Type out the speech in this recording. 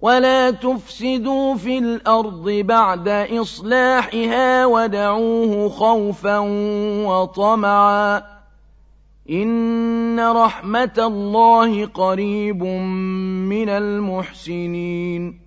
ولا تفسدوا في الأرض بعد إصلاحها ودعوه خوفا وطمعا إن رحمة الله قريب من المحسنين